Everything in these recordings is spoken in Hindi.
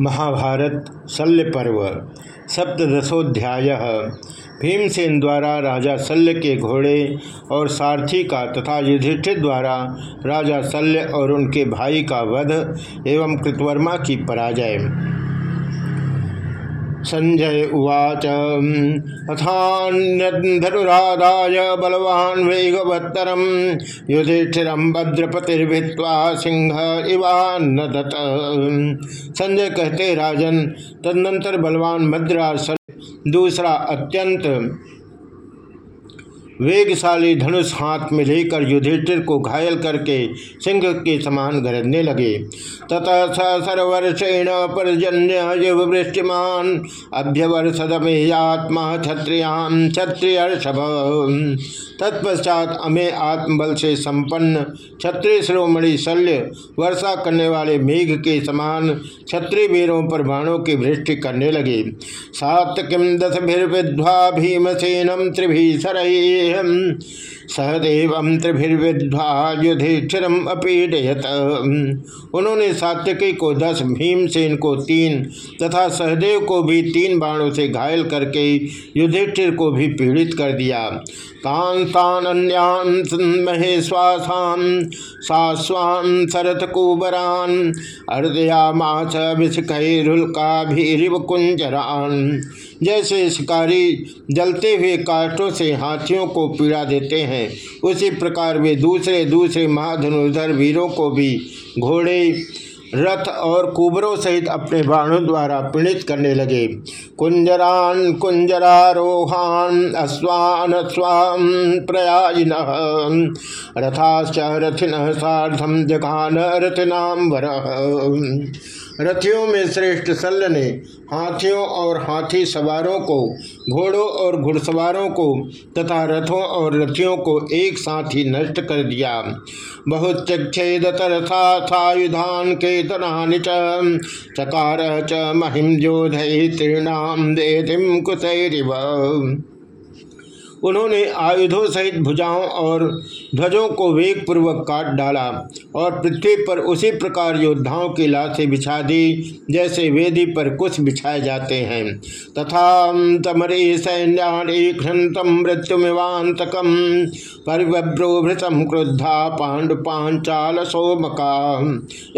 महाभारत शल्य पर्व सप्तशोध्याय भीमसेन द्वारा राजा शल्य के घोड़े और सारथी का तथा युधिष्ठिर द्वारा राजा शल्य और उनके भाई का वध एवं कृतवर्मा की पराजय। संजय उवाच। अथान्यधनुराधाय बलवान वेगवत्तरम। युधिष्ठिरम भद्रपतिर्भित्वा सिंह इवान्न संजय कहते, राजन, तदनंतर बलवान भद्रा दूसरा अत्यंत वेगशाली धनुष हाथ में लेकर युधिष्ठिर को घायल करके सिंह के समान गरजने लगे। तथा सर्वर्षेण पर्जन्य वृष्टिमान अभ्यवर्षदमेयात्मा क्षत्रियाम क्षत्रियर्षभ। तत्पश्चात अमे आत्मबल से संपन्न क्षत्रिय श्रोमणि शल्य वर्षा करने वाले मेघ के समान क्षत्रिय वीरों पर बाणों की वृष्टि करने लगे। सात किम दस विद्वा भीमसेनम त्रिभीसर एम सहदेव त्रिभिर्विद्वा युधिष्ठिरम अपीडयत। उन्होंने सात्यकी को दस, भीमसेन को तीन, तथा सहदेव को भी तीन बाणों से घायल करके युधिष्ठिर को भी पीड़ित कर दिया। तान तान महेश्वासान सास्वान शरत कुबरान भीरिव कुंजरान जैसे शिकारी जलते हुए काष्टों से हाथियों को पीड़ा देते हैं उसी प्रकार वे दूसरे दूसरे महाधनुधर वीरों को भी घोड़े, रथ और कुबरों सहित अपने बाणों द्वारा पीड़ित करने लगे। कुंजरान कुंजरारोहान अश्वान स्वाम प्रयायिन रथाश्च रथिन साधम जघान रथनाम रथियों में श्रेष्ठ शल्य ने हाथियों और हाथी सवारों को, घोड़ों और घुड़सवारों को तथा रथों और रथियों को एक साथ ही नष्ट कर दिया। बहुत चेदतरथायुधान के तनानि चकार च महिम जोधि तीर्णाम देधिम उन्होंने आयुधों सहित भुजाओं और ध्वजों को वेग पूर्वक काट डाला और पृथ्वी पर उसी प्रकार योद्धाओं की लाशें बिछा दी, जैसे वेदी पर कुछ बिछाए जाते हैं। तथा तमरे सैन्याम मृत्युमिवांतकम परिव्रोभृतम क्रुद्धा पांडुपांचाल सोमका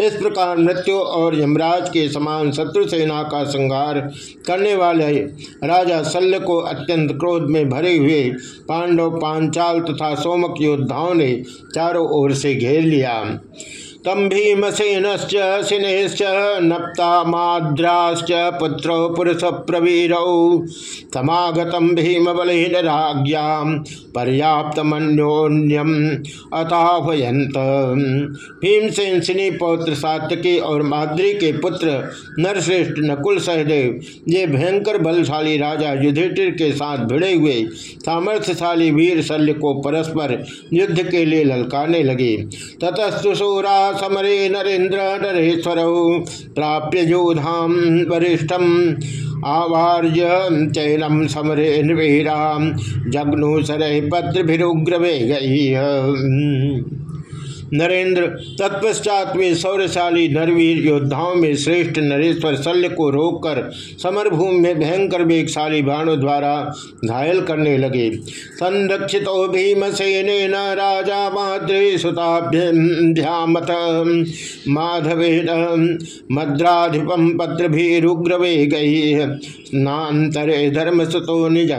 इस प्रकार मृत्यु और यमराज के समान शत्रु सेना का संहार करने वाले राजा शल्य को अत्यंत क्रोध में भरे हुए पांडव पांचाल तथा सोमक योद्धाओं ने चारों ओर से घेर लिया। तम भीमसेन सिनेश्च, नप्तामाद्राश्च, पुत्र पुरुष प्रवीरौ समागत भीम बलहीन राज्ञा पर्याप्त मनोन्यम अताभयंत भीमसेन सिनी पौत्र सात्यकी और माद्री के पुत्र नरश्रेष्ठ नकुल सहदेव, ये भयंकर बलशाली राजा युधिष्ठिर के साथ भिड़े हुए सामर्थ्यशाली वीर शल्य को परस्पर युद्ध के लिए ललकाने लगे। ततस्तुसूरा समरे नरेन्द्र नरेश्वर प्राप्य योधाम वरिष्ठम। आवार्य चैनम समरे निवेरा जग्नु सरह पत्र भिरुग्रवे गई नरेंद्र तत्पश्चात वे सौरशाली नरवीर योद्धाओं में श्रेष्ठ नरेश्वर शल्य को रोककर समरभूमि में भयंकर वेगशाली बाणों द्वारा घायल करने लगे। संरक्षित भीमसेन राजा माद्रे सुताभ्यामत माधवे मद्राधिपम पत्र भी रुग्रवे गई नातरे धर्म सुतो निज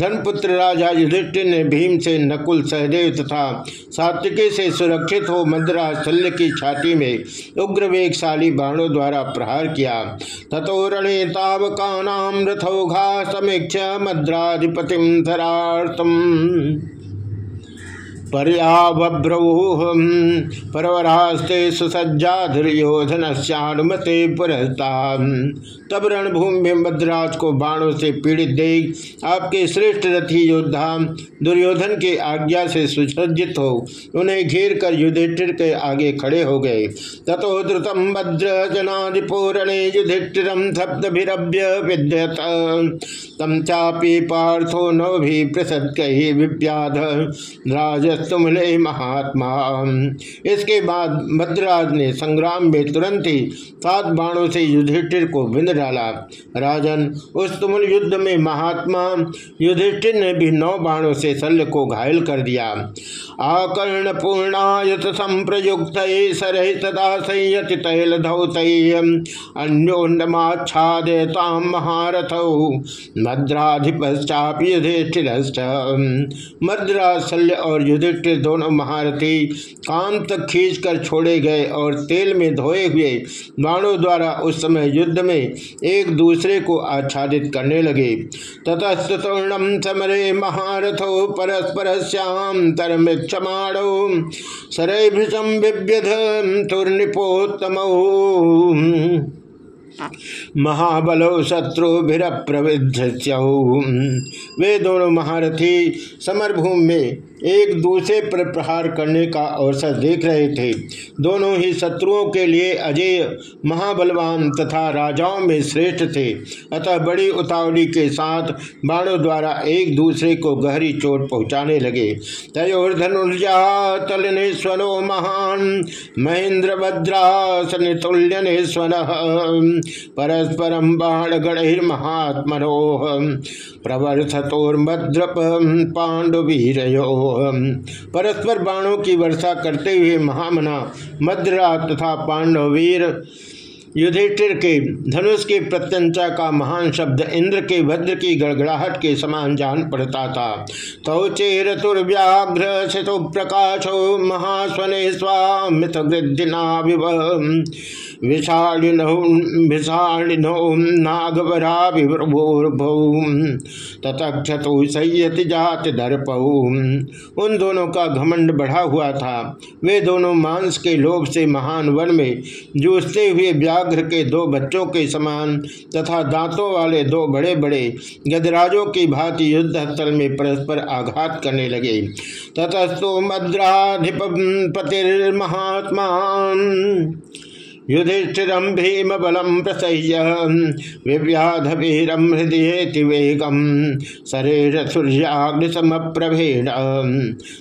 धनपुत्र राजा युधिष्ठिर ने भीम से नकुल सहदेव तथा सात्विकी से सुरक्षित हो शल्य की छाती में उग्र वेगशाली बाणों द्वारा प्रहार किया। तथोरणे नाम रथोघा समीक्ष मद्राधिपति धरार्थम पर्याभ्रऊह परवरास्ते सुसज्जा दुर्योधन श्यानुमते पुरस्ता तब रणभूमि में भद्राज को बाणों से पीड़ित देख आपके श्रेष्ठ रथी योद्धा दुर्योधन की आज्ञा से सुसज्जित हो, उन्हें घेर कर युधिष्ठिर के आगे खड़े हो गए। तथो द्रुतम भद्र जनाधिपूरणे युधिष्ठिरम सप्तभिरभ्य विद्यत। तम चापी पार्थो नौ भी प्रसद कही विव्याध राजस तुमले महात्मा। इसके बाद भद्रराज ने संग्राम में तुरंत ही सात बाणों से युधिष्ठिर को बिंद डाला। राजन, उस तुमुल युद्ध में महात्मा युधिष्ठिर ने भी नौ बाणों से शल्य को घायल कर दिया। आकर्ण पूर्णायत संप्रयुक्त सरह तदा संयति तैल अन्योन्नमाच्छादयताम महारथ। मद्राधिपश्चाप युधिष्ठिर मद्राज शल्य और युधिष्ठिर दोनों महारथी काम तक खींच कर छोड़े गए और तेल में धोए हुए बाणों द्वारा उस समय युद्ध में एक दूसरे को आच्छादित करने लगे। ततस्तूर्णम समरे महारथो परस्पर श्याम तरमिक्षमाणो सरभृशम विव्यध तुर्निपोत्तम महाबलो शत्रुभिर प्रविध्य वे दोनों महारथी समरभूमि में एक दूसरे पर प्रहार करने का अवसर देख रहे थे। दोनों ही शत्रुओं के लिए अजय, महाबलवान तथा राजाओं में श्रेष्ठ थे। अतः बड़ी उतावली के साथ बाणों द्वारा एक दूसरे को गहरी चोट पहुँचाने लगे। तयोर्धनुर्जा तलनेश्वरो महान महेंद्र भद्रासन तुल्यनेश्वर परस्परम बाण गणिर्महात्मनोह प्रवर्षतोर्भद्रप परस्पर बाणों की वर्षा करते हुए महामना, मद्रा तथा पांडवीर युधिष्ठिर के, धनुष के प्रत्यंचा का महान शब्द इंद्र के वज्र की गड़गड़ाहट के समान जान पड़ता था। तौ चेरतुर्व्याघ्र शितु प्रकाशो महास्वने स्वामित वृद्धिना उन दोनों का घमंड बढ़ा हुआ था। वे दोनों मांस के लोभ से महान वन में जूझते हुए व्याघ्र के दो बच्चों के समान तथा दांतों वाले दो बड़े बड़े गजराजों की भांति युद्ध स्थल में परस्पर आघात करने लगे। ततस्तु मद्राधिप पतिर्महात्मा युधिष्ठिरम भीम बलम प्रसह्य। विव्याध वीरम हृदय वेगम। शरीर सूर्याग्निशम प्रभेण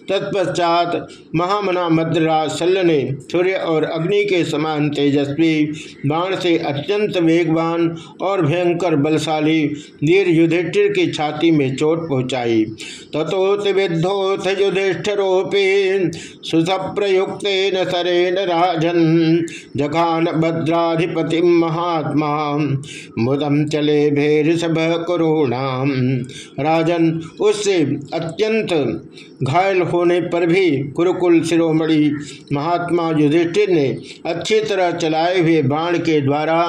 तत्पश्चात महामना मद्राज शल्य ने सूर्य और अग्नि के समान तेजस्वी, बाण से अत्यंत वेगवान और भयंकर बलशाली वीर युधिष्ठिर की छाती में चोट पहुंचाई। तथोत विद्धोथ युधिष्ठरोपे सुसप्रयुक्त सरेण राजन। जघा भगवान भद्राधिपति महात्मा मुदम चले भेर सब करुणाम राजन, उससे अत्यंत घायल होने पर भी कुरुकुल शिरोमणि महात्मा युधिष्ठिर ने अच्छी तरह चलाए हुए बाण के द्वारा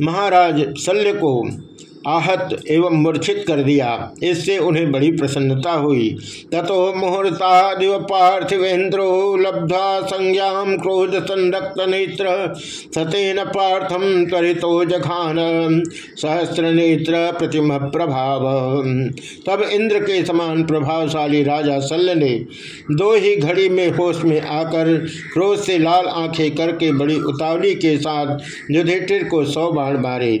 महाराज शल्य को आहत एवं मूर्छित कर दिया। इससे उन्हें बड़ी प्रसन्नता हुई। ततो मुहूर्ता दिव पार्थिवेन्द्रो लब्धा संज्ञा क्रोध संरक्त नेत्र सतेन पार्थम त्वरितो जखान सहस्र नेत्र प्रतिम प्रभाव। तब इंद्र के समान प्रभावशाली राजा शल्य ने दो ही घड़ी में होश में आकर क्रोध से लाल आँखें करके बड़ी उतावली के साथ युधिष्ठिर को सौ बाण मारे।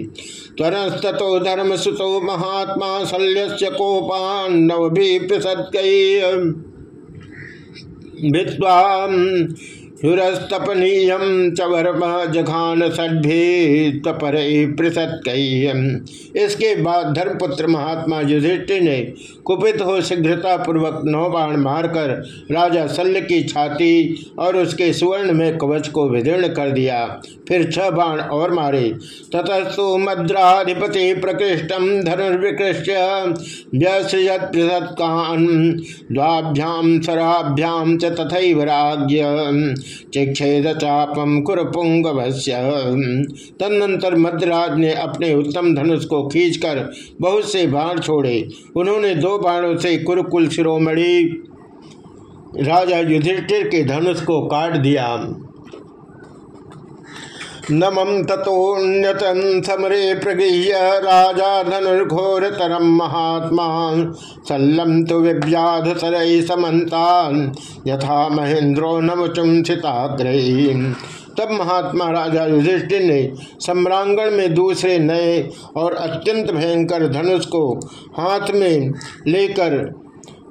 त्वरस्तो धर्म सुतो महात्मा शल्य कोपान्नव भी पृथक भित्वा हुरस्तपनीय चवर्म जघान सड्भेतपर पृथत इसके बाद धर्मपुत्र महात्मा युधिष्ठिर ने कुपित हो शीघ्रता पूर्वक नौ बाण मारकर राजा शल्य की छाती और उसके सुवर्ण में कवच को विदीर्ण कर दिया। फिर छह बाण और मारे। ततस्तु मद्राधिपति प्रकृष्टम धनुर्विकृष्ट। व्यसृजत्कान द्वाभ्याम सराभ्याम च राज्य चिक्षेद चापम कुरपुंग तदनंतर मद्राज ने अपने उत्तम धनुष को खींचकर बहुत से बाण छोड़े। उन्होंने दो बाणों से कुरकुल शिरोमणि, राजा युधिष्ठिर के धनुष को काट दिया। नमम तथोन्यतन समरे प्रगृह्य राजा धनुर्घोर तरम महात्मा। सल्लम तो विव्याध सरई समन्तान। यथा महेंद्रो नमुचुम तब महात्मा राजा युधिष्ठिर ने सम्रांगण में दूसरे नए और अत्यंत भयंकर धनुष को हाथ में लेकर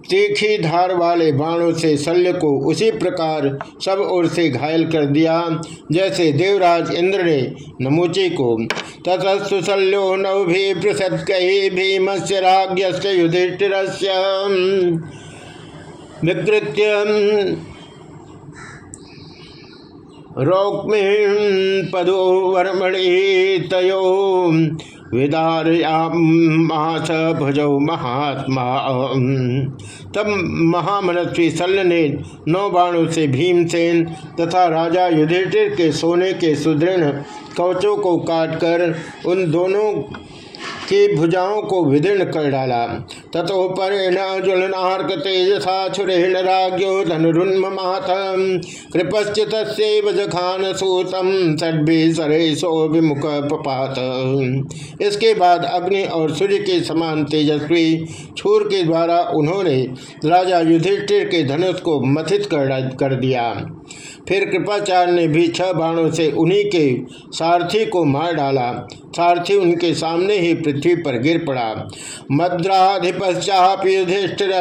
तीखी धार वाले बाणों से शल्य को उसी प्रकार सब ओर से घायल कर दिया। जैसे देवराज इंद्र ने नमूचे को, ततस्तु शल्यो नव भी पृथक भीम से राज्य युधिष्ठिर विकृत्य रौक्मी पदो वर्मणि तयो विदारयामास भुजौ महात्मा। तब महामनस्वी शल्य ने नौ बाणों से भीमसेन तथा राजा युधिष्ठिर के सोने के सुदृढ़ कवचों को काटकर उन दोनों की भुजाओं को विदीर्ण कर डाला। तथोपरेण ज्वलनार्क तेजसा छुरेण राज्यो धनुरुन्मात कृपश्चित जखान सूतम सड्भी सरेशो विमुख पपात इसके बाद अग्नि और सूर्य के समान तेजस्वी छूर के द्वारा उन्होंने राजा युधिष्ठिर के धनुष को मथित कर दिया। फिर कृपाचार्य ने भी छह बाणों से उन्हीं के सारथी को मार डाला। सारथी उनके सामने ही पृथ्वी पर गिर पड़ा। मद्राधिपश्चापि युधिष्ठिर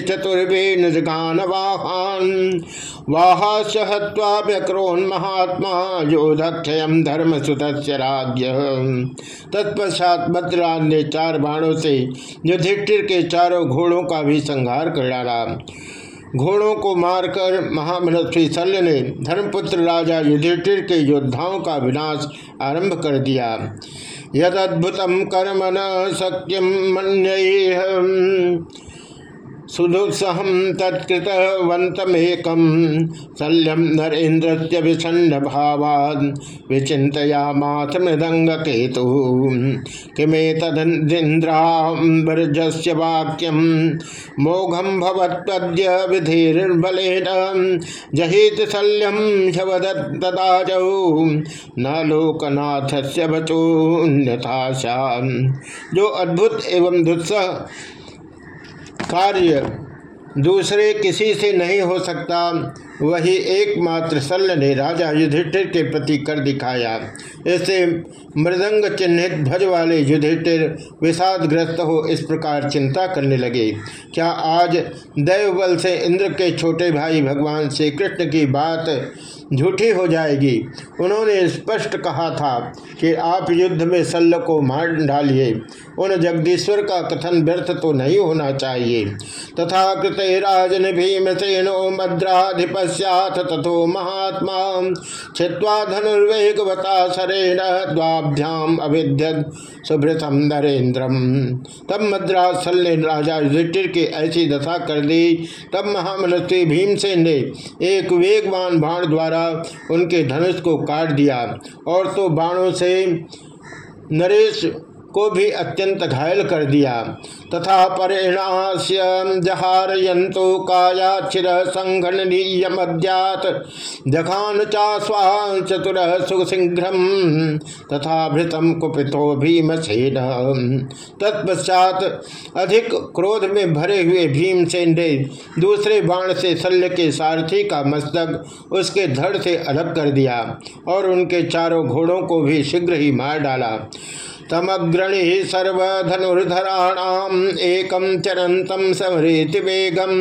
चतुर्भेन वाहान। वाहास्य महात्मा योधक्षयम धर्म सुत राज्य तत्पश्चात मद्राज ने चार बाणों से युधिष्ठिर के चारों घोड़ों का भी संहार कर डाला। घोड़ों को मारकर महामनस्वी शल्य ने धर्मपुत्र राजा युधिष्ठिर के योद्धाओं का विनाश आरंभ कर दिया। यदद्भुतम कर्म न सक्यम मन सुदुत्सहम तत्कृतवंतमेकम शल्यम नरेन्द्र विषण्ण भावाद विचितयामाथ मृदंग केतु किमे तदिंद्राबरजस्य वाक्यम मोघम भवत्पद्य विधिर्बलेन जहित शल्यम शवदत्तदाजौ न लोकनाथ से बचोन्यथा जो अद्भुत एवं दुत्सह कार्य दूसरे किसी से नहीं हो सकता, वही एकमात्र शल्य ने राजा युधिष्ठिर के प्रति कर दिखाया। इससे मृदंग चिन्हित ध्वज वाले युधिष्ठिर विषादग्रस्त हो इस प्रकार चिंता करने लगे। क्या आज दैव बल से इंद्र के छोटे भाई भगवान श्री कृष्ण की बात झूठी हो जाएगी। उन्होंने स्पष्ट कहा था कि आप युद्ध में शल्य को मार डालिए। उन जगदीश्वर का कथन व्यर्थ तो नहीं होना चाहिए। तथा कृत राजन भीम भीमसेनो मद्राधिपस्याथ तथो महात्मा छिवा धनुर्वेगवता सरेण द्वाभ्याम अविद्य सुभृतम नरेन्द्रम। तब मद्रास ने राजा युधिष्ठिर के ऐसी दशा कर दी। तब महामनस्वी भीमसेन ने एक वेगवान बाण द्वारा द्वारा उनके धनुष को काट दिया। और तो बाणों से नरेश को भी अत्यंत घायल कर दिया। तथा परिणास्य जहारयंतो कायाक्षिर संघनीयमद्यात जखान चास्वा चतुर सुशीघ्रम तथा भृतम कुपितो भीमसेन। तत्पश्चात अधिक क्रोध में भरे हुए भीमसेन ने दूसरे बाण से शल्य के सारथी का मस्तक उसके धड़ से अलग कर दिया और उनके चारों घोड़ों को भी शीघ्र ही मार डाला। तमग्रणी सर्वधनुर्धराणाम एकम चरंतम समृति वेगम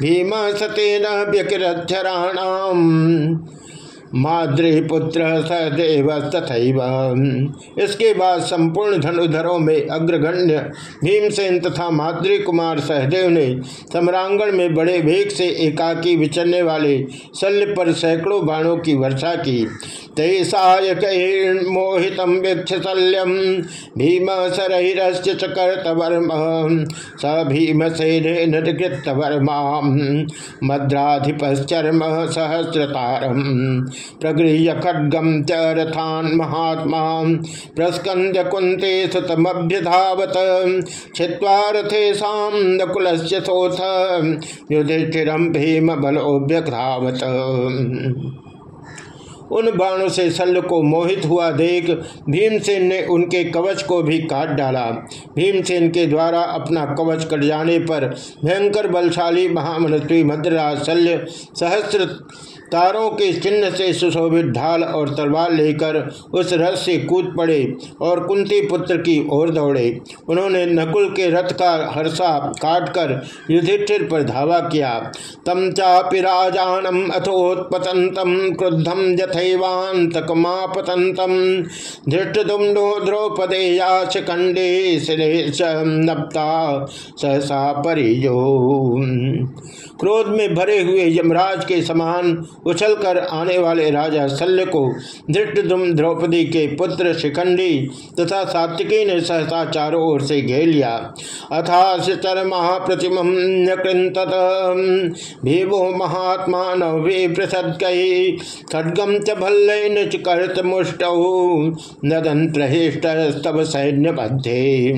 भीम सतेन व्यकिरक्षराणाम माद्रीपुत्र सहदेव तथा इसके बाद संपूर्ण धनुधरों में अग्रगण्य भीमसेन तथा माद्री कुमार सहदेव ने सम्रांगण में बड़े वेग से एकाकी विचरने वाले शल्य पर सैकड़ों बाणों की वर्षा की। तेसायकैर्मोहित वीक्ष शल्यम भीम शरैरस्य च कर्तवर्म, स भीमसेन कृतवर्मा मद्राधिपश्चर्म सहस्रतारम। प्रगृह्य खड्गम च रथान महात्मा प्रस्कंद कुंते सुतमभ्यधावत छिवा रथेशा नकुल सोथ युधिष्ठिरम भीम बलोभ्यधावत उन बाणों से शल्य को मोहित हुआ देख भीमसेन ने उनके कवच को भी काट डाला। भीमसेन के द्वारा अपना कवच कट जाने पर भयंकर बलशाली महामनस्वी मद्राज शल्य सहस्त्र तारों के चिन्ह से सुशोभित ढाल और तलवार लेकर उस रथ से कूद पड़े और कुंती पुत्र की ओर दौड़े। उन्होंने नकुल के रथ का हर्षा काटकर युधिष्ठिर पर धावा किया। तम चापि राजानम अथोत्पतंतम क्रुद्धम यथैवांतकमापतंतम धृष्टुम्नो द्रौपदेयाच कंडे नप्ता सहसा परियो क्रोध में भरे हुए यमराज के समान उछलकर आने वाले राजा शल्य को धृष्टुम द्रौपदी के पुत्र शिखंडी तथा सात्विकी ने सहसा चारों ओर से घेर लिया। अथाश चर महाप्रतिम भीवो महात्मा नृसदकई खड्गम च भल्ल कर्त मुष्ट नदन प्रहिष्ट स्तव सैन्य बद्धे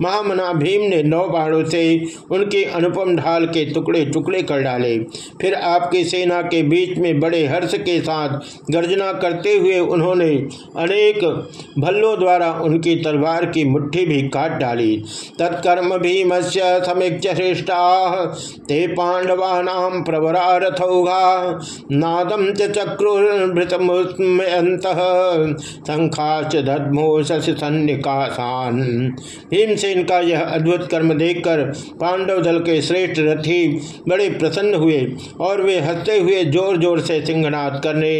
महामना भीम ने नौ बाणों से उनके अनुपम ढाल के टुकड़े टुकड़े कर डाले। फिर आपकी सेना के बीच में बड़े हर्ष के साथ गर्जना करते हुए उन्होंने अनेक भल्लों द्वारा उनकी तलवार की मुट्ठी भी काट डाली। तत्कर्म भीम से समीक्ष श्रेष्ठा, ते पांडवा नाम प्रवरा रथौघा नादम चक्रुभृतमुत शंखाच दधमो शशि सन्निकासान भीमसेन का यह अद्भुत कर्म देखकर पांडव दल के श्रेष्ठ रथी बड़े प्रसन्न हुए और वे हँसते हुए ज़ोर ज़ोर से सिंहनाद करने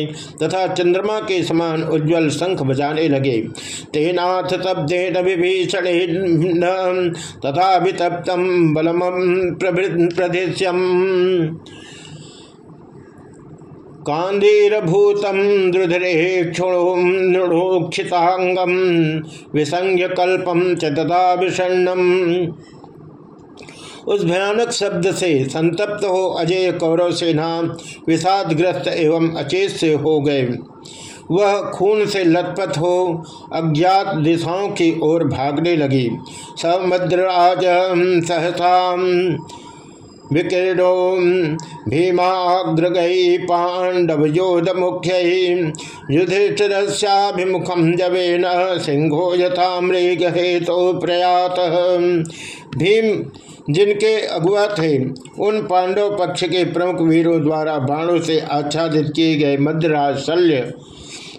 तथा चंद्रमा के समान उज्जवल शंख बजाने लगे। तेनाथ तब्देन विभीषण तथा वितप्तम बलम प्रदृश्यम कांदीरभूतम द्रुधरे क्षुणोक्षितांगम विसंज्ञ कल्पम च तथा उस भयानक शब्द से संतप्त हो अजय कौरव सेना विषादग्रस्त एवं अचेत से हो गए। वह खून से लथपथ हो अज्ञात दिशाओं की ओर भागने लगी। समुद्रराज सहसा विकीर्णो भीमाग्रगई पांडव योध मुख्य युधिष्ठिरस्याभिमुखम जवेन सिंहो यथा मृग हेतु प्रयात भीम जिनके अगुआ थे, उन पांडव पक्ष के प्रमुख वीरों द्वारा बाणों से आच्छादित किए गए मद्राज शल्य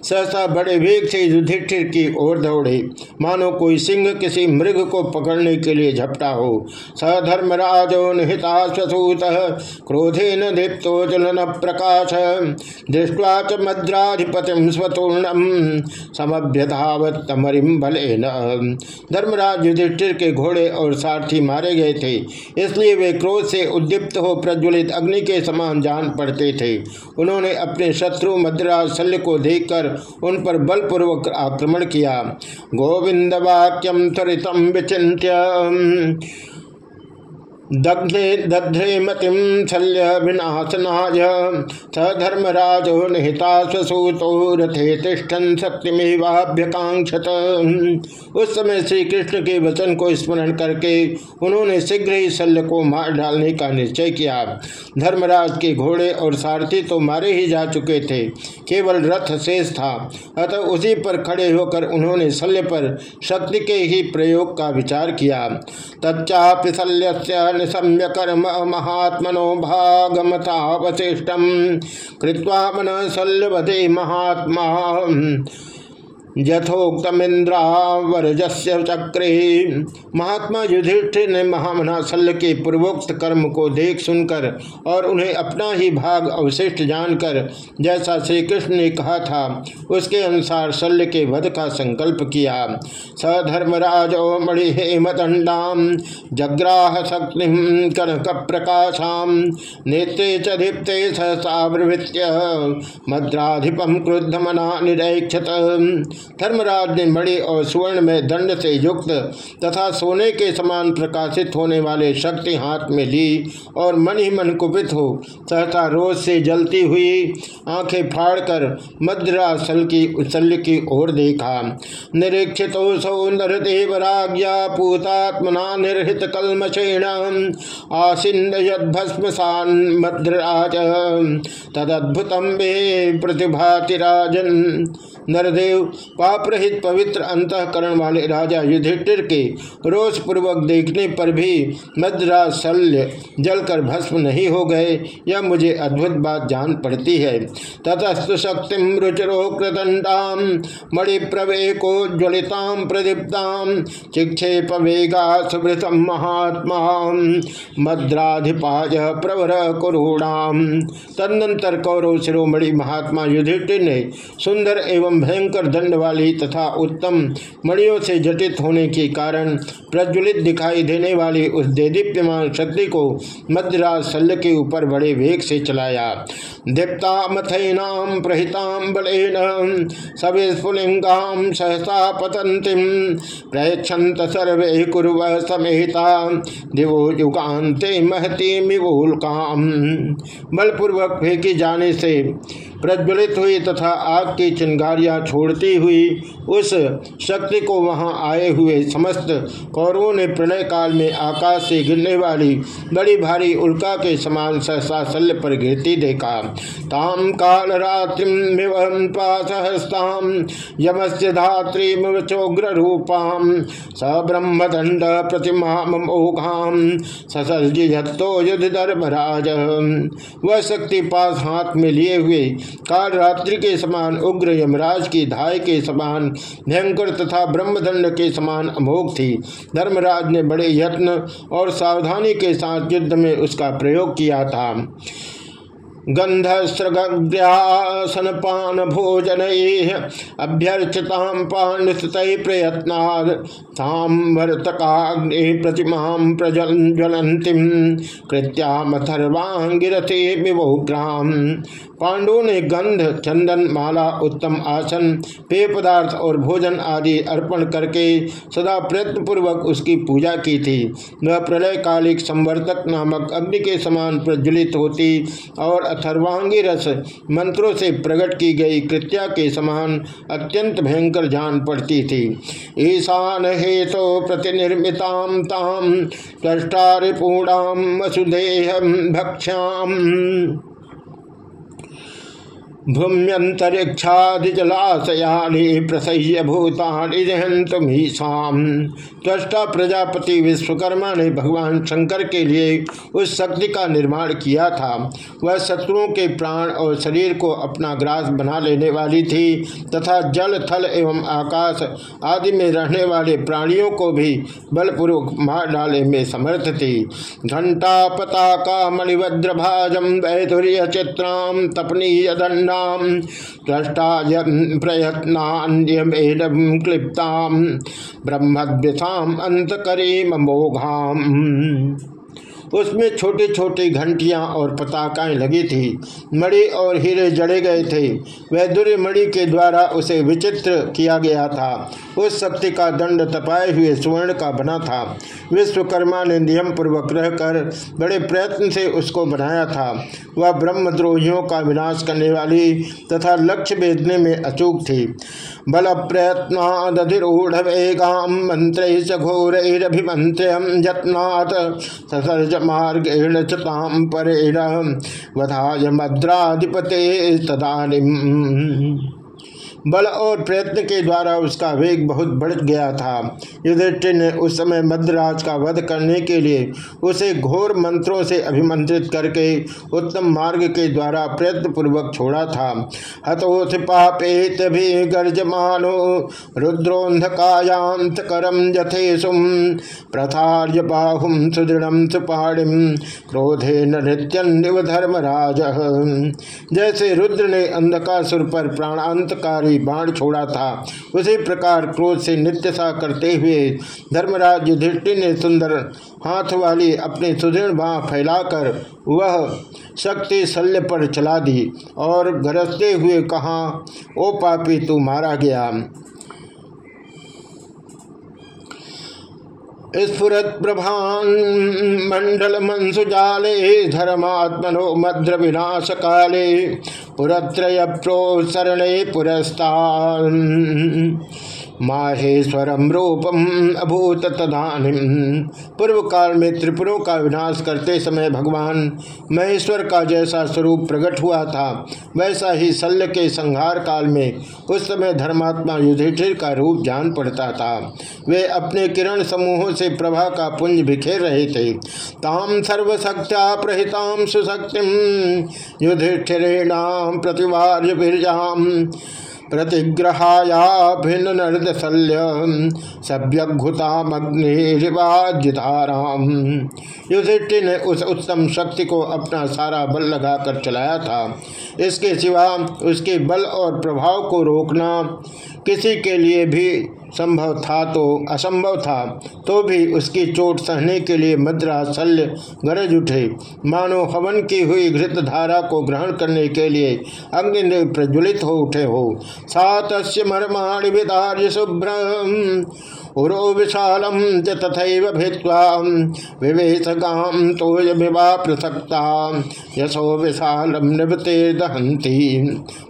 सहसा बड़े वेग से युधिष्ठिर की ओर दौड़े। मानो कोई सिंह किसी मृग को पकड़ने के लिए झपटा हो। सधर्मराजो निहिता स्वसूत, क्रोधे न दीप्तो जलन प्रकाश। दृष्टवा च मद्राधिपति स्वतूर्णम समभ्यधावत तमरिम न धर्मराज युधिष्ठिर के घोड़े और सारथी मारे गए थे। इसलिए वे क्रोध से उद्दीप्त हो प्रज्वलित अग्नि के समान जान पड़ते थे। उन्होंने अपने शत्रु मद्राज शल्य को देखकर उन पर बलपूर्वक आक्रमण किया। गोविंद वाक्यम त्वरित विचिन्त्य। दग्धे दध्रे मतिम शल्य विनाशनाय। स धर्मराजो निहिता स्वसूतो रथे तिष्ठन शक्तिमेवाभ्यकांक्षत उस समय श्री कृष्ण के वचन को स्मरण करके उन्होंने शीघ्र ही शल्य को मार डालने का निश्चय किया। धर्मराज के घोड़े और सारथी तो मारे ही जा चुके थे। केवल रथ शेष था। अतः उसी पर खड़े होकर उन्होंने शल्य पर शक्ति के ही प्रयोग का विचार किया। तच्चापि शल्य निशम्य कर्म महात्मनो भागमतावशिष्टम कृत्वा मन शल्यवधे महात्मा। यथोक्तमिंद्रावरजस्य चक्रे। महात्मा युधिष्ठिर ने महामना शल्य के पूर्वोक्त कर्म को देख सुनकर और उन्हें अपना ही भाग अवशिष्ट जानकर, जैसा श्री कृष्ण ने कहा था, उसके अनुसार शल्य के वध का संकल्प किया। सधर्मराज मणि हेमदंडाम जग्राह शक्ति कनक प्रकाशाम नेत्रे च दीप्ते सहसावृत्य मद्राधिपम क्रुद्धमना निरक्षत। धर्मराज ने मणि और स्वर्ण में दंड से युक्त तथा सोने के समान प्रकाशित होने वाले शक्ति हाथ में ली और मन ही मन कुपित हो, सहसा रोज से जलती हुई आँखें फाड़कर मद्रासल की शल्य की ओर देखा। निरीक्षित सौ नरदेव राज्ञा पूतात्मना निर्हित कलमशेण आसिंद यद्भस्मसान मद्राज। तदद्भुतम वे प्रतिभाति राजन। नरदेव पापरहित पवित्र अंतकरण वाले राजा युधिष्ठिर के रोष पूर्वक देखने पर भी मद्रा शल्य जलकर भस्म नहीं हो गए। यह मुझे अद्भुत बात जान पड़ती है। ततस्तु शक्ति रुचरो कृदंडा, मणिप्रवेको ज्वलिताम प्रदीप्ताम चिक्षेप वेगा सुभृतम महात्मा, मद्राधिपाज प्रवर कुरूणाम तदनंतर कौरव शिरोमणि महात्मा युधिष्ठिर ने सुंदर एवं भयंकर दंड वाली तथा उत्तम मणियों से जटित होने के कारण प्रज्वलित दिखाई देने वाली उस देदीप्यमान शक्ति को मध्यराज शल्य के ऊपर बड़े वेग से चलाया। दीप्तामथनाम प्रहिताम बलेन सवे स्फुलिंगाम सहसा पतंतिम प्रयक्षत सर्वे कुरव समेता, दिवो युगान्ते महती मिवोल काम बलपूर्वक फेंकी जाने से प्रज्वलित हुई तथा आग की चिंगारियाँ छोड़ती हुई उस शक्ति को वहाँ आए हुए समस्त कौरवों ने प्रणय काल में आकाश से गिरने वाली बड़ी भारी उल्का के समान सहसा शल्य पर गिरती देखा। ताम काल रात्रिस्ताम यमस्य धात्री चोग्र रूपाम स ब्रह्मदंड प्रतिमा मोघाम ससर्जितो युद्ध धर्मराज वह शक्ति पास हाथ में लिए हुए काल रात्रि के समान, उग्र यमराज की धाय के समान, भयंकर तथा ब्रह्मदंड के समान अमोघ थी। धर्मराज ने बड़े यत्न और सावधानी के साथ युद्ध में उसका प्रयोग किया था। गंधस्रग्रासन पान भोजन अभ्यर्चिता पाण्डुत प्रयत्नाद। सांवरतकाग्नि प्रतिमा प्रज्वलंतिम कृत्यामथर्वांगिरथे विवोग्राम पांडवों ने गंध, चंदन, माला, उत्तम आसन, पेय पदार्थ और भोजन आदि अर्पण करके सदा प्रयत्न पूर्वक उसकी पूजा की थी। वह प्रलय कालिक संवर्तक नामक अग्नि के समान प्रज्वलित होती और अथर्वांगी रस मंत्रों से प्रकट की गई कृत्या के समान अत्यंत भयंकर जान पड़ती थी। ईशान हेतु तो प्रतिनिर्मिताम ताम वसुदेह भक्ष्याम। भूम्यंतरिक्षादिजलाशयानि प्रसह्य त्वष्टा प्रजापति विश्वकर्मा ने भगवान शंकर के लिए उस शक्ति का निर्माण किया था। वह शत्रुओं के प्राण और शरीर को अपना ग्रास बना लेने वाली थी तथा जल, थल एवं आकाश आदि में रहने वाले प्राणियों को भी बलपूर्वक मार डाले में समर्थ थी। घंटा पताका मणिभद्र भाजम वैधुर्य चित्राम तपनीय दंड नाम दृष्टा प्रयत्नान्यमेन क्लिप्ता ब्रह्मद्विषाम अंतकरीम मोघाम। उसमें छोटी छोटी घंटियाँ और पताकाएँ लगी थी। मणि और हीरे जड़े गए थे। वैदुर्य मणि के द्वारा उसे विचित्र किया गया था। उस शक्ति का दंड तपाए हुए स्वर्ण का बना था। विश्वकर्मा ने नियम पूर्वक रहकर बड़े प्रयत्न से उसको बनाया था। वह ब्रह्मद्रोहियों का विनाश करने वाली तथा लक्ष्य भेदने में अचूक थी। बल प्रयत्नादधिरूढ़ वेगाम मंत्र घोरभिमंत्र्यम यत्नाथ ससर्ज मार्गेण चताम परेण वधाय मद्राधिपते तदानिम। बल और प्रयत्न के द्वारा उसका वेग बहुत बढ़ गया था। युधिष्ठिर ने उस समय मध्यराज का वध करने के लिए उसे घोर मंत्रों से अभिमंत्रित करके उत्तम मार्ग के द्वारा प्रयत्न पूर्वक छोड़ा था। हतोथ पापेत भी गर्जमानो रुद्रोन्धकायांत करम यथेशुम प्रथार्य बाहुम सुदृढ़ सुपाणिम क्रोधे नृत्यन्व धर्मराज। जैसे रुद्र ने अंधकासुर पर प्राणांतकारी कोई बाण छोड़ा था। उसी प्रकार क्रोध से नित्य सा करते हुए धर्मराज युधिष्ठिर ने सुंदर हाथ वाली अपने सुदृढ़ बाँ फैलाकर वह शक्ति शल्य पर चला दी और गरजते हुए कहा, ओ पापी, तू मारा गया। स्फुरत प्रभान मंडल मंसुजाले धर्मात्मनो मद्र विनाश काले पुरत्रय प्रोसरणे पुरस्ता माहेश्वरम रूपम अभूत तदानि पूर्व काल में त्रिपुरों का विनाश करते समय भगवान महेश्वर का जैसा स्वरूप प्रकट हुआ था, वैसा ही शल्य के संहार काल में उस समय धर्मात्मा युधिष्ठिर का रूप जान पड़ता था। वे अपने किरण समूहों से प्रभा का पुंज बिखेर रहे थे। ताम सर्वशक्त्या प्रहिताम सुशक्तिम युधिष्ठिरेणाम प्रतिवार्य प्रतिग्रहाया भिन्न युधिष्ठि ने उस उत्तम शक्ति को अपना सारा बल लगाकर चलाया था। इसके सिवा उसके बल और प्रभाव को रोकना किसी के लिए भी संभव था तो असंभव था तो भी उसकी चोट सहने के लिए मद्रा शल्य गरज उठे। मानो हवन की हुई घृत धारा को ग्रहण करने के लिए अग्नि प्रज्वलित हो उठे हो। सात मर्माणि विदार्य शुभ्र उरो विशालम च तथैव भित्वा पृथक्ता यशो विशालम निवते दहंती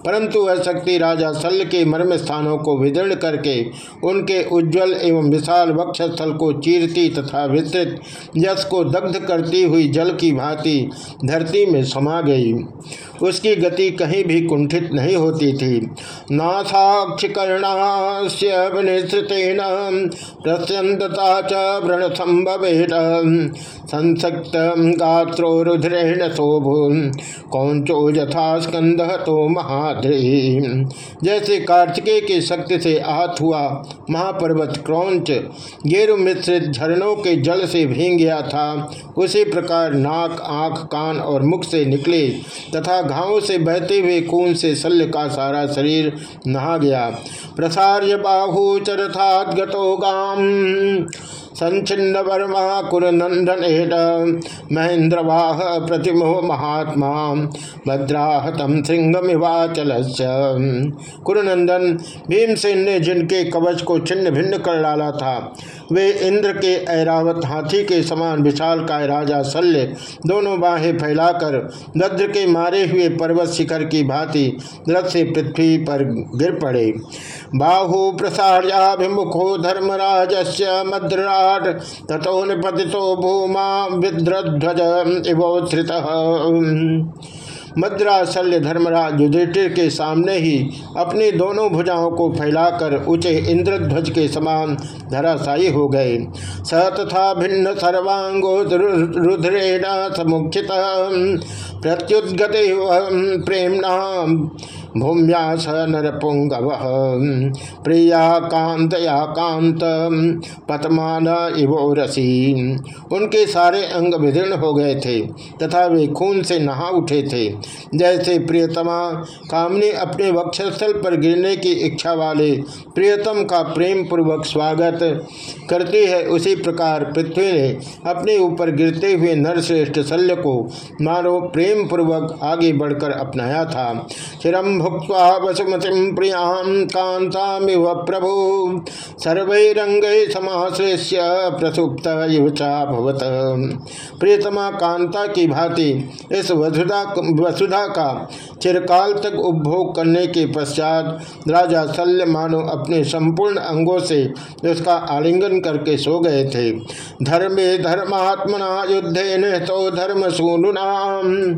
परंतु वह शक्ति राजा सल के मर्म स्थानों को विदीर्ण करके उनके उज्जवल एवं विशाल वक्षस्थल को चीरती तथा विस्तृत यश को दग्ध करती हुई जल की भांति धरती में समा गई। उसकी गति कहीं भी कुंठित नहीं होती थी। नाथाक्षिकर्णास्य प्रस्यंतता च व्रण संभवेट संसक्त गात्रो रुद्रेण शोभु कौंचो यथा स्कंद तो महाद्री। जैसे कार्तिकेय की शक्ति से आहत हुआ महापर्वत क्रौंच गेरु मिश्रित झरनों के जल से भींग गया था। उसी प्रकार नाक, आँख, कान और मुख से निकले तथा घावों से बहते हुए खून से शल्य का सारा शरीर नहा गया। प्रसार्य बाहू चरथात गतो गाम। संचिन्न वर्मा कुरनंदन महेंद्रवाह प्रतिमोह महात्मा। भद्राहतम सिंहमिवाचल कुरनंदन भीमसेन ने जिनके कवच को छिन्न भिन्न कर डाला था, वे इंद्र के ऐरावत हाथी के समान विशाल का राजा शल्य दोनों बाहें फैलाकर वज्र के मारे हुए पर्वत शिखर की भांति रथ से पृथ्वी पर गिर पड़े। बाहु प्रसार्याभिमुखो धर्मराज से मद्राट तथो निपति भूमा विद्रध्वज इवोत्थित मद्राशल्य धर्मराज युधिष्ठिर के सामने ही अपनी दोनों भुजाओं को फैलाकर ऊँचे इंद्रध्वज के समान धराशायी हो गए। स तथा भिन्न सर्वांगो रुद्रेण समुखित प्रत्युद्गत प्रेमणा भूम्या स नरपुंगव प्रिया कांतया कांत पतमान इवो रसी उनके सारे अंग विदीर्ण हो गए थे, तथा वे खून से नहा उठे थे। जैसे प्रियतमा कामनी अपने वक्षस्थल पर गिरने की इच्छा वाले प्रियतम का प्रेम पूर्वक स्वागत करती है, उसी प्रकार पृथ्वी ने अपने ऊपर गिरते हुए नरश्रेष्ठ शल्य को मानो प्रेम पूर्वक आगे बढ़कर अपनाया था। चिरम भुक्त वसुमती प्रियाँ कांतामिव प्रभु। सर्वैरंग समाश्रेष्य प्रसुप्त युचाभवत प्रियतमा कांता की भांति इस वसुधा वसुधा का चिरकाल तक उपभोग करने के पश्चात राजा शल्य मानो अपने संपूर्ण अंगों से उसका आलिंगन करके सो गए थे। धर्मे धर्मात्मना युद्धे तो धर्म सूनुना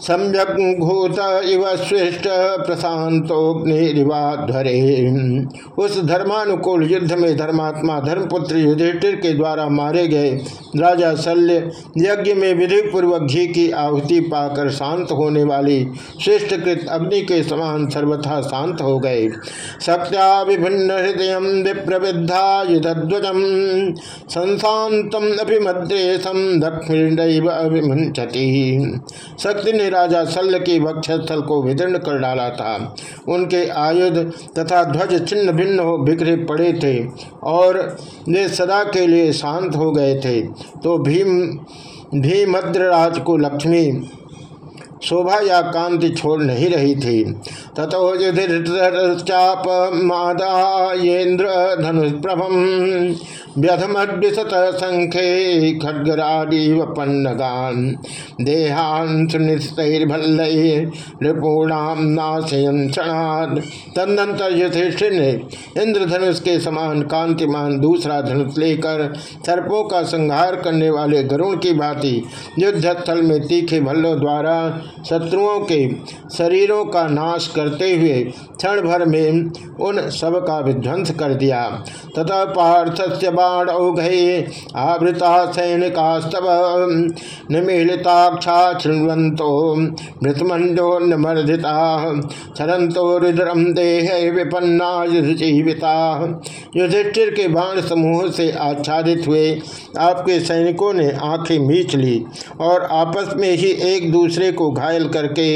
सम्यक इव श्रेष्ठ प्रशांतोग्निवाध्वरे उस धर्मानुकूल युद्ध में धर्मात्मा, धर्मपुत्र युधिष्ठिर के द्वारा मारे गए राजा शल्य यज्ञ में विधि पूर्वक घी की आहुति पाकर शांत होने वाली श्रेष्ठकृत अग्नि के समान सर्वथा शांत हो गए। सत्या विभिन्न हृदय विप्रविद्धा युध्वजम संशातम अभिमद्रेशम दक्षिण अभिमुंचती शक्ति ने राजा शल्य के वक्षस्थल को विदीर्ण कर डाला था। उनके आयुध तथा ध्वज छिन्न भिन्न हो बिखरे पड़े थे और वे सदा के लिए शांत हो गए थे। तो भीम भीमद्रराज को लक्ष्मी शोभा या कांति छोड़ नहीं रही थी। तथो चाप मादायेन्द्र धनुष प्रभम व्यधमद्विशत संख्ये खड्गराडीव पन्नगान। देहान सुनिस्तैर्भल्ल रिपूणाम नाशयन क्षणाद तदनंतर युधिष्ठिर ने इंद्रधनुष के समान कांतिमान दूसरा धनुष लेकर सर्पों का संहार करने वाले गरुण की भांति युद्ध स्थल में तीखे भल्लों द्वारा शत्रुओं के शरीरों का नाश करते हुए क्षण भर में उन सब का विध्वंस कर दिया। तथा पार्थ से बाण औघे आवृता सैनिकास्तव, निमीलिताक्षा छृण्वंतो मृतमंडोन्मर्दिता छरंतो रुद्रम देह विपन्ना युधिजीविता युधिष्ठिर के बाण समूह से आच्छादित हुए आपके सैनिकों ने आँखें मीच ली और आपस में ही एक दूसरे को घायल करके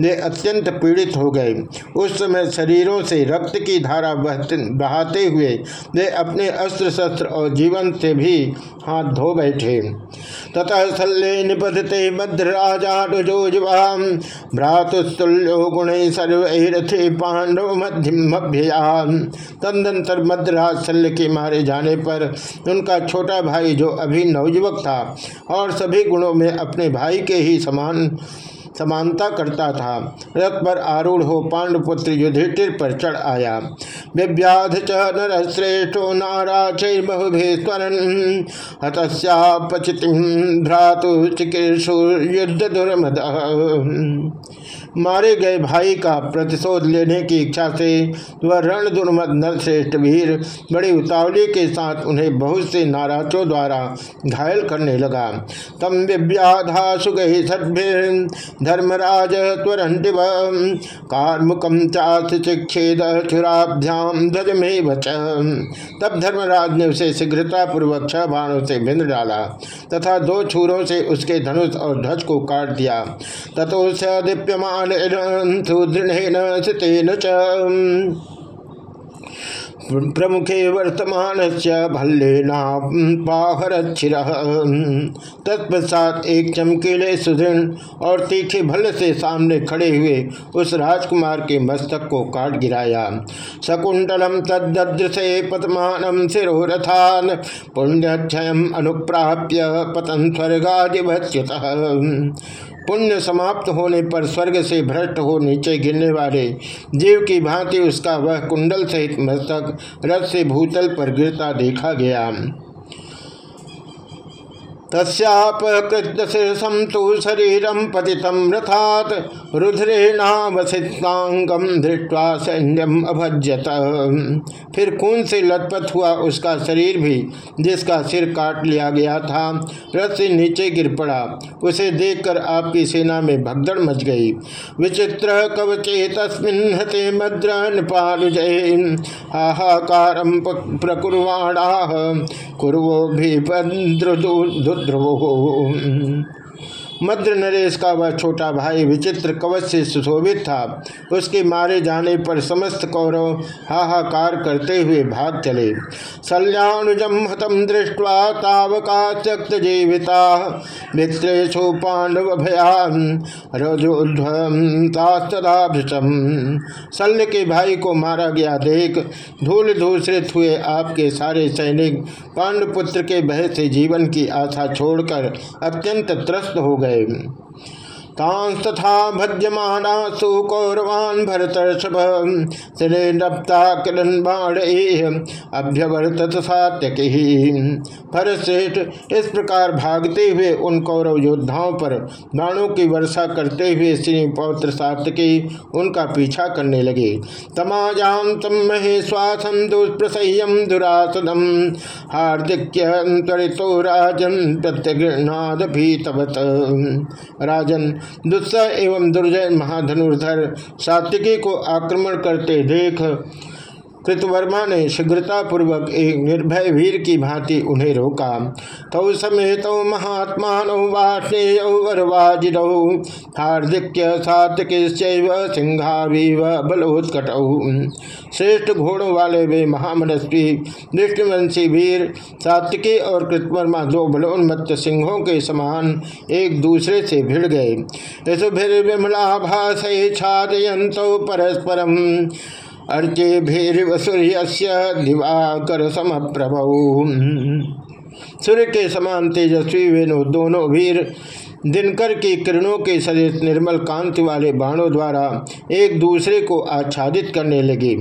वे अत्यंत पीड़ित हो गए। उस समय शरीरों से रक्त की धारा बहाते हुए वे अपने अस्त्र शस्त्र और जीवन से भी हाथ धो बैठे। तथा स्थल्य निपतते मध्यराजाजुवाम भ्रातुस्तुल्यो गुण सर्वरथे पांडव मध्यम तदनंतर मध्यराज शल्य के मारे जाने पर उनका छोटा भाई जो अभी नवयुवक था और सभी गुणों में अपने भाई के ही समान समानता करता था। रथ पर आरूढ़ हो पांडुपुत्र युधिष्ठिर पर चढ़ आया। विव्याध च नर श्रेष्ठो नाराचर बहुभेस्वरन हतस्यापचिति भ्रातु युद्ध दुर्मद मारे गए भाई का प्रतिशोध लेने की इच्छा से वह रण दुर्मद नरश्रेष्ठ वीर बड़ी उतावली के साथ उन्हें बहुत से नाराजों द्वारा घायल करने लगा। तम विव्याधा सुगही धर्मराज त्वरंडिव। कार्मुकम चिक्षेद चुराभ्याम ध्वज में बच तब धर्मराज ने उसे शीघ्रता पूर्वक छह बाणों से भिन्न डाला तथा दो छूरों से उसके धनुष और ध्वज को काट दिया। तथो दीप्यमान सुदृढ़ च। प्रमुखे वर्तमान से भल्लेनापाहरच्छिर तत्पश्चात एक चमकीले सुदृढ़ और तीखे भल्ल से सामने खड़े हुए उस राजकुमार के मस्तक को काट गिराया। शकुंडलम तद्दृशे पतमान शिरोरथान पुण्यक्षय अनुप्राप्य पतन स्वर्गादिवच्युत पुण्य समाप्त होने पर स्वर्ग से भ्रष्ट हो नीचे गिरने वाले जीव की भांति उसका वह कुंडल सहित मस्तक रथ से भूतल पर गिरता देखा गया। तस्यापकृत शीर्षम तो शरीरम पतितम रथात रुद्रेणावसितांगम धृष्टवा सैन्यम अभज्यत। फिर खून से लटपथ हुआ उसका शरीर भी, जिसका सिर काट लिया गया था, रथ से नीचे गिर पड़ा। उसे देखकर आपकी सेना में भगदड़ मच गई। विचित्र कवचे तस्मिन हते मद्र नृपालुजय हाहाकार प्रकुर्वाणा कुरवो भी ध्रुव मद्र नरेश का वह छोटा भाई विचित्र कवच से सुशोभित था। उसके मारे जाने पर समस्त कौरव हाहाकार करते हुए भाग चले। सल्यानुजम हतम दृष्टवा तावका त्यक्त जीविता। मित्रेशु पांडव भयान रजोध्वतास्तदाभृतम शल्य के भाई को मारा गया देख धूल धूसरित हुए आपके सारे सैनिक पांडुपुत्र के भय से जीवन की आशा छोड़कर अत्यंत त्रस्त हो गए। गए तांस्तथा भज्यमाना सुकौरवान भरतर्षभ। शिले नप्ता किरण बाण अभ्यवर्तत सात्यक। भरतश्रेष्ठ इस प्रकार भागते हुए उन कौरव योद्धाओं पर बाणों की वर्षा करते हुए श्री पौत्र सात्यकी उनका पीछा करने लगे। तमाजाम तम महे श्वासम दुष्प्रसह्यम दुरासदम। हार्दिक्य राजन प्रत्यगृहनाद भीतवत राजन दुस्सह एवं दुर्जय महाधनुर्धर सात्विकी को आक्रमण करते देख कृतवर्मा ने शीघ्रता पूर्वक एक निर्भय वीर की भांति उन्हें रोका। तौ समेत महात्मा श्रेष्ठ घोड़ों वाले वे महामनस्वी, विष्णुवंशी वीर, सात्विकी और कृतवर्मा दो बलोन्मत्त सिंहों के समान एक दूसरे से भिड़ गए। भाष छादयंतो परस्परम। अर्चे भीर सूर्य दिवाकर समप्रभ सूर्य के समान तेजस्वी वेणु दोनों वीर दिनकर की किरणों के सदित निर्मल कांति वाले बाणों द्वारा एक दूसरे को आच्छादित करने लगे।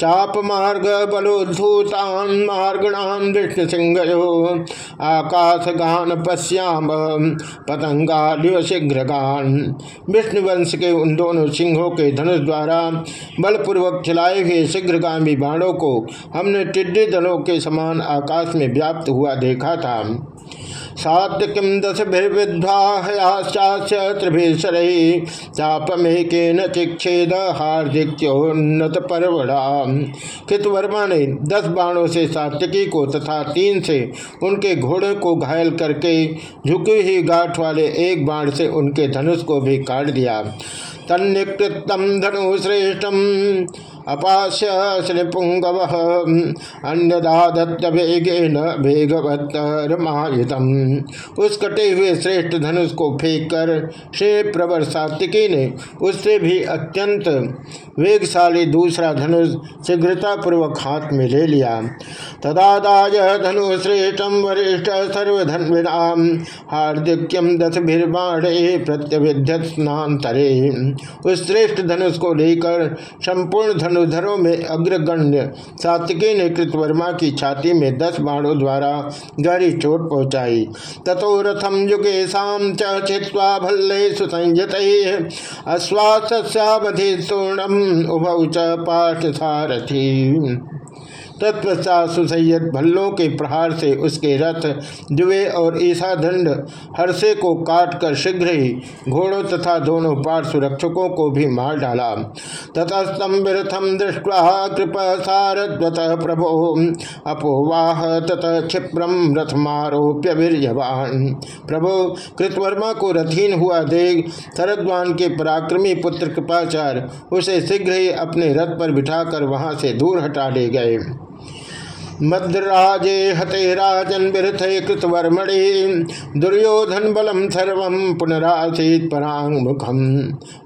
चाप मार्ग बलोद्धूतान मार्गणान विष्णु सिंह आकाश गान पश्याम पतंगा शीघ्रगान। विष्णु वंश के उन दोनों सिंहों के धनुष द्वारा बलपूर्वक चलाए हुए शीघ्रगामी बाणों को हमने टिड्डी दलों के समान आकाश में व्याप्त हुआ देखा था। सात्विकीम दस त्रिभिशर चापमेकेन चिक्षेद हार्दिक्योन्नत परवड़ा कृतवर्मा ने दस बाणों से सात्विकी को तथा तीन से उनके घोड़े को घायल करके झुकी हुई गांठ वाले एक बाण से उनके धनुष को भी काट दिया। तन्निकृतम धनु श्रेष्ठम, अपास्य श्रीपुंगव अन्यदादत्त वेगेन वेगवत रमायुतम उस कटे हुए श्रेष्ठ धनुष को फेंक कर श्री प्रवर सात्विकी ने उससे भी अत्यंत वेगशाली दूसरा धनुष शीघ्रतापूर्वक हाथ में ले लिया। तदादाय धनु श्रेष्ठम वरिष्ठ सर्वधन्विनाम हार्दिक्यम दस भिर्बाणे प्रत्यभिध्य स्नातरे उस श्रेष्ठ धनुष को लेकर संपूर्ण धनुधरों में अग्रगण्य सात्विकी ने कृतवर्मा की छाती में दस बाणों द्वारा गहरी चोट पहुंचाई। तथो रथम युगे शाम चित्वा भल्ले सुसंयत अश्वासवधि सोर्णम उभ च पाठ सारथी। तत्पश्चात सुसैयद भल्लों के प्रहार से उसके रथ जुए और ईसा दंड हर्षे को काट कर शीघ्र ही घोड़ों तथा दोनों पार्श्व सुरक्षकों को भी मार डाला। ततस्तम विरथम दृष्टवा, कृप सारद्वत प्रभो अपोवाह तत क्षिप्रम रथमारोप्य वीरवान प्रभो, कृतवर्मा को रथीन हुआ देख शरद्वान के पराक्रमी पुत्र कृपाचार्य उसे शीघ्र ही अपने रथ पर बिठाकर वहाँ से दूर हटा ले गए। मद्राजे हते राजन विरथे कृतवर्मणि। दुर्योधन बलम सर्व पुनरासीत परांग मुखम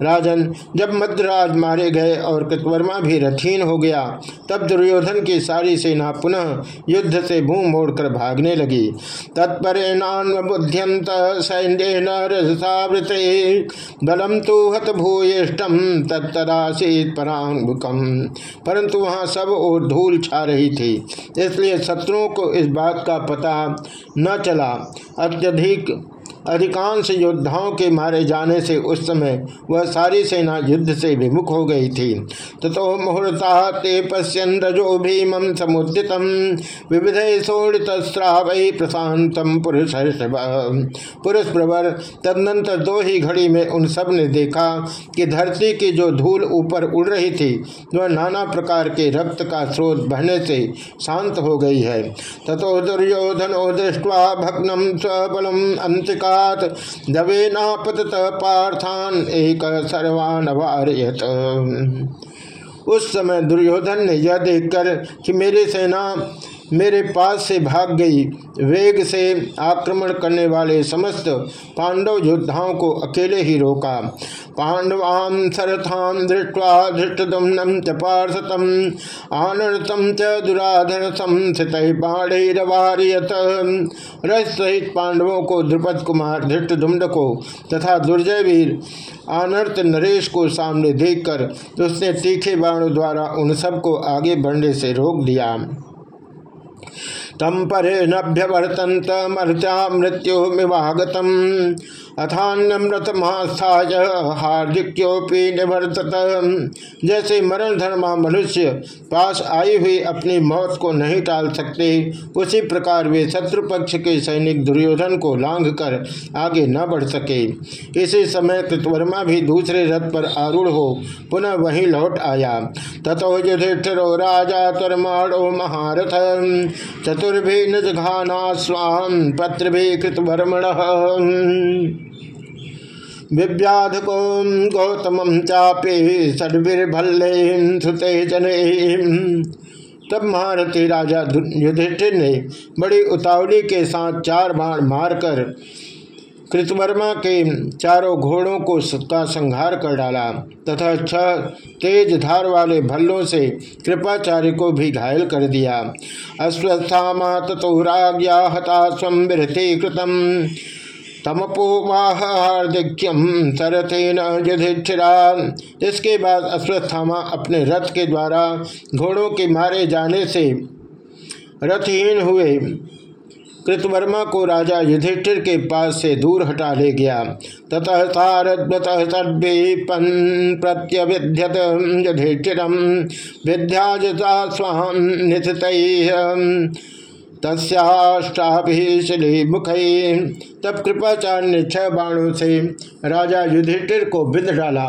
राजन, जब मद्राज मारे गए और कृतवर्मा भी रथीन हो गया, तब दुर्योधन की सारी सेना पुनः युद्ध से भूम मोड़कर भागने लगी। तत्पर बुद्ध्यंत सैन्य रसावृते बलम तो हत भूयिष्टम तत्तदासीत परांग परंतु वहाँ सब और धूल छा रही थी। इसलिए शत्रुओं को इस बात का पता न चला। अत्यधिक अधिकांश योद्धाओं के मारे जाने से उस समय वह सारी सेना युद्ध से विमुख हो गई थी। तथो मुहूर्ता ते पश्यन रजो भीम समुदित विविध शोणित श्राव प्रशांतम पुरुष पुरुष प्रवर, तदनंतर दो ही घड़ी में उन सबने देखा कि धरती की जो धूल ऊपर उड़ रही थी, वह नाना प्रकार के रक्त का स्रोत बहने से शांत हो गई है। तथो दुर्योधनो दृष्टवा भग्नम स्वबलम, अंतिका पश्चात दवेनापत पार्थान एक सर्वान उस समय दुर्योधन ने यह देखकर कि मेरे सेना मेरे पास से भाग गई। वेग से आक्रमण करने वाले समस्त पांडव योद्धाओं को अकेले ही रोका। पांडवां सरथान दृष्टवा धृष्टुम्नम च पार्षतम आनर्तम च बाणैरवारियत। रथ सहित पांडवों को द्रुपद कुमार धृष्टुम्ड को तथा दुर्जय वीर आनर्त नरेश को सामने देखकर उसने तीखे बाणों द्वारा उन सबको आगे बढ़ने से रोक दिया। तम परे नभ्यवर्तन तमृत्या मृत्यु मिवागतम अथान्नमृत महास्थाय हार्दिक्योपि निवर्तत। जैसे मरण धर्मा मनुष्य पास आई हुई अपनी मौत को नहीं टाल सकते, उसी प्रकार वे शत्रु पक्ष के सैनिक दुर्योधन को लांघ कर आगे न बढ़ सके। इसी समय कृतवर्मा भी दूसरे रथ पर आरूढ़ हो पुनः वहीं लौट आया। तथो युधिष्ठिरो, राजा तरमाणो महारथ। चतुर्भि निजघाना स्वाम पत्र भी कृतवर्मण। विव्याध को गौतम चापे षडवीरभल्ले सुते जने। तब महारथी राजा युधिष्ठिर ने बड़ी उतावली के साथ चार बाण मारकर कृतवर्मा के चारों घोड़ों को का संहार कर डाला तथा छह तेज धार वाले भल्लों से कृपाचार्य को भी घायल कर दिया। अश्वस्थामा तथो राग्या हता स्वम कृतम तमपोवाह हार्दिक्यम सरथेन युधिष्ठिरा इसके बाद अश्वत्थामा अपने रथ के द्वारा घोड़ों के मारे जाने से रथहीन हुए। कृतवर्मा को राजा युधिष्ठिर के पास से दूर हटा ले गया। ततः सारद्वत सद्वीपन प्रत्यभिध्यत विद्याजता स्वाम निथित तस्याष्टाभिशली मुख तब कृपाचार्य छह बाणों से राजा युधिष्ठिर को बिंद डाला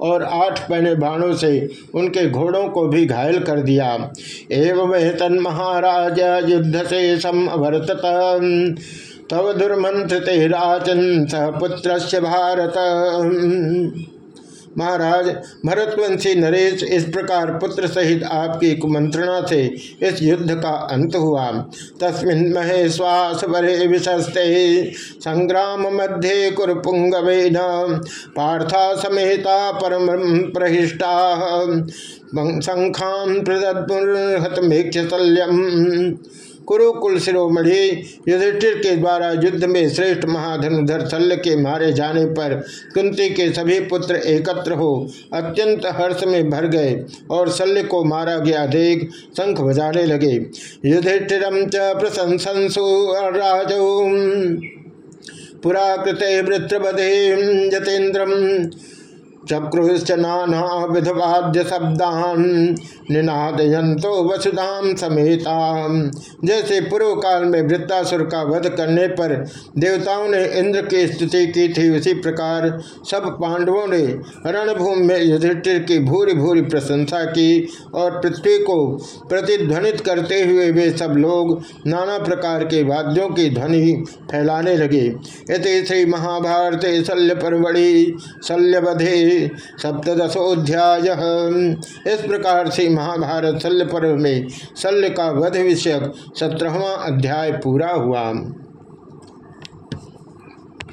और आठ पहने बाणों से उनके घोड़ों को भी घायल कर दिया। एवं वह तन महाराज युद्ध से समवर्तत तव दुर्मंत्र राजन सह पुत्र भारत। महाराज, भरतवंशी नरेश इस प्रकार पुत्र सहित आपकी कुमंत्रणा से इस युद्ध का अंत हुआ। तस्मिन महेश्वास वरे विशस्ते, संग्राम मध्य कुरपुंगवे पार्था समेता परम प्रहिष्टा शंखान प्रदत्पुरहतमेक्षल्यम कुरुकुल शिरोमणि युधिष्ठिर के द्वारा युद्ध में श्रेष्ठ महाधनुधर शल्य के मारे जाने पर कुंती के सभी पुत्र एकत्र हो अत्यंत हर्ष में भर गए और शल्य को मारा गया देख शंख बजाने लगे। युधिष्ठिरम च प्रशंसु राजो। पुराकृते वृत्रवधे जतेन्द्रम चक्रुश्च नाना विधवाद्य शब्दान निनादयंतो वसुधाम समेता जैसे पूर्व काल में वृत्तासुर का वध करने पर देवताओं ने इंद्र की स्तुति की थी, उसी प्रकार सब पांडवों ने रणभूमि में युधिष्ठिर की भूरी भूरी प्रशंसा की और पृथ्वी को प्रतिध्वनित करते हुए वे सब लोग नाना प्रकार के वाद्यों की ध्वनि फैलाने लगे। इति श्री महाभारत शल्य परवड़ी, शल्यवधे सप्तशोध्याय इस प्रकार से महाभारत शल्य पर्व में शल्य का वध विषयक सत्रहवा अध्याय पूरा हुआ।